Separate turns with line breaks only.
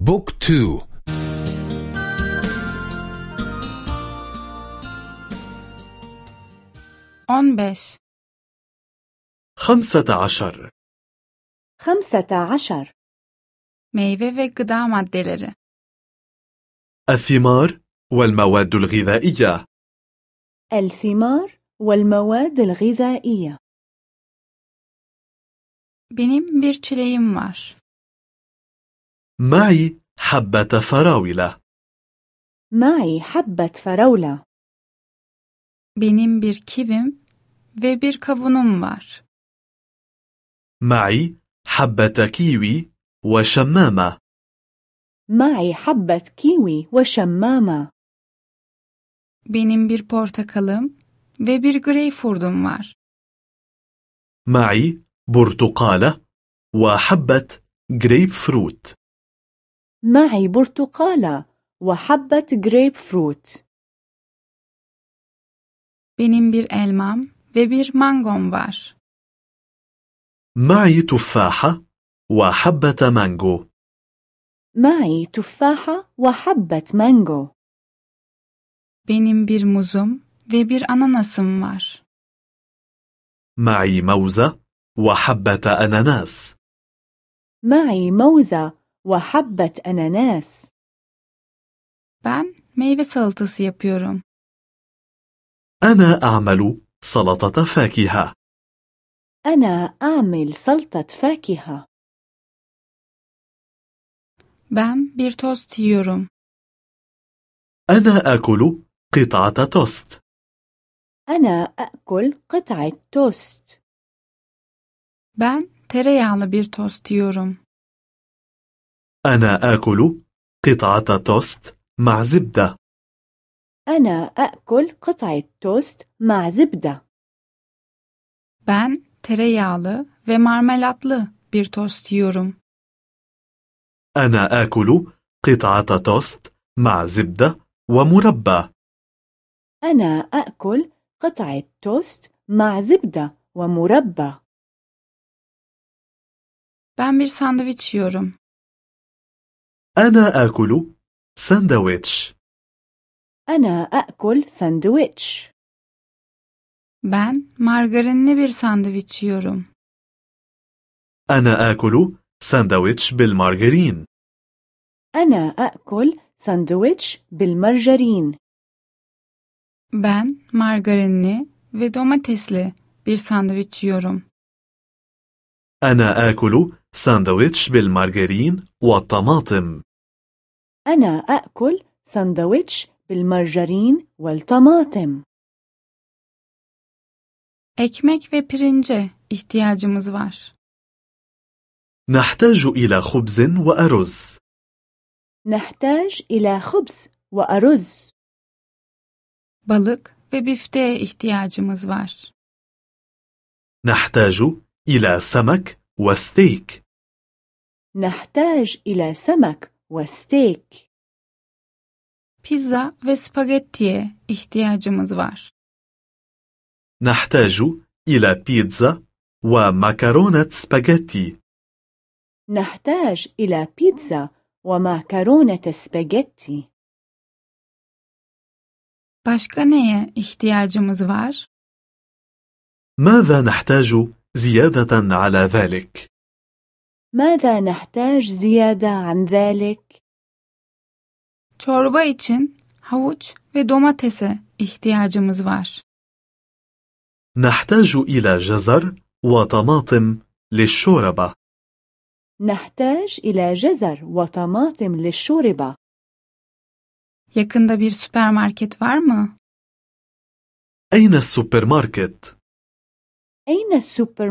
بوك تو.
beş
خمسة عشر.
خمسة عشر.
meyve ve gıda maddeleri
الثمار والمواد الغذائية.
الثمار والمواد الغذائية.
benim bir çileğim var
معي حبة فراولة.
معي حبة فراولة.
Benim bir kivim ve bir kavunum var.
معي حبة كيوي وشمامة.
معي حبة كيوي وشمامة.
Benim bir portakalım ve bir greyfurtum var.
معي برتقالة وحبة جريب فروت
معي برتقالة وحبة جريب فروت
benim bir elmam ve bir mangom var.
معي تفاحة وحبة مانجو.
معي تفاحة وحبة مانجو.
Benim bir muzum ve bir ananasım var.
معي موزة وحبة أناناس.
معي موزة وحبة أناناس.
Ben meyve salatası yapıyorum.
أنا أعمل سلطة فاكهة.
أنا أعمل سلطة فاكهة.
Ben bir tost yiyorum.
أنا آكل قطعة توست.
أنا أأكل قطعة توست.
Ben tereyağlı bir tost yiyorum.
أنا آكل قطعة توست مع زبدة.
أنا أأكل قطعة توست مع زبدة.
Ben tereyağlı ve marmelatlı bir tost yiyorum.
أنا آكل قطعة توست مع زبدة ومربى.
أنا أأكل قطعة توست مع زبدة ومربى.
Ben bir sandviç yiyorum.
أنا آكل ساندويتش.
أنا أأكل ساندويتش.
Ben margarinli bir sandviç yiyorum.
أنا آكل ساندويتش بالمارغرين.
أنا أأكل ساندويتش بالمرجرين.
Ben margarinli ve domatesli bir sandviç yiyorum.
أنا آكل ساندويتش بالمارغرين والطماطم.
أنا أأكل ساندويتش بالمرجرين والطماطم.
Ekmek ve pirince ihtiyacımız var.
نحتاج إلى خبز وأرز.
نحتاج إلى خبز وأرز.
Balık ve bifteğe ihtiyacımız var.
نحتاج إلى سمك وستيك.
نحتاج إلى سمك وستيك.
Pizza ve spagettiye ihtiyacımız var.
نحتاج إلى بيتزا ومكرونة سباجيتي.
نحتاج إلى بيتزا ومعكرونة سباجيتي.
Başka neye ihtiyacımız var?
ماذا نحتاج زيادة على ذلك؟
ماذا نحتاج زيادة عن ذلك؟
çorba için havuç ve domatese ihtiyacımız var
نحتاج إلى جزر وطماطم للشوربة.
نحتاج إلى جزر وطماطم للشوربة.
yakında bir süpermarket var mı
أين السوبر ماركت؟
أين السوبر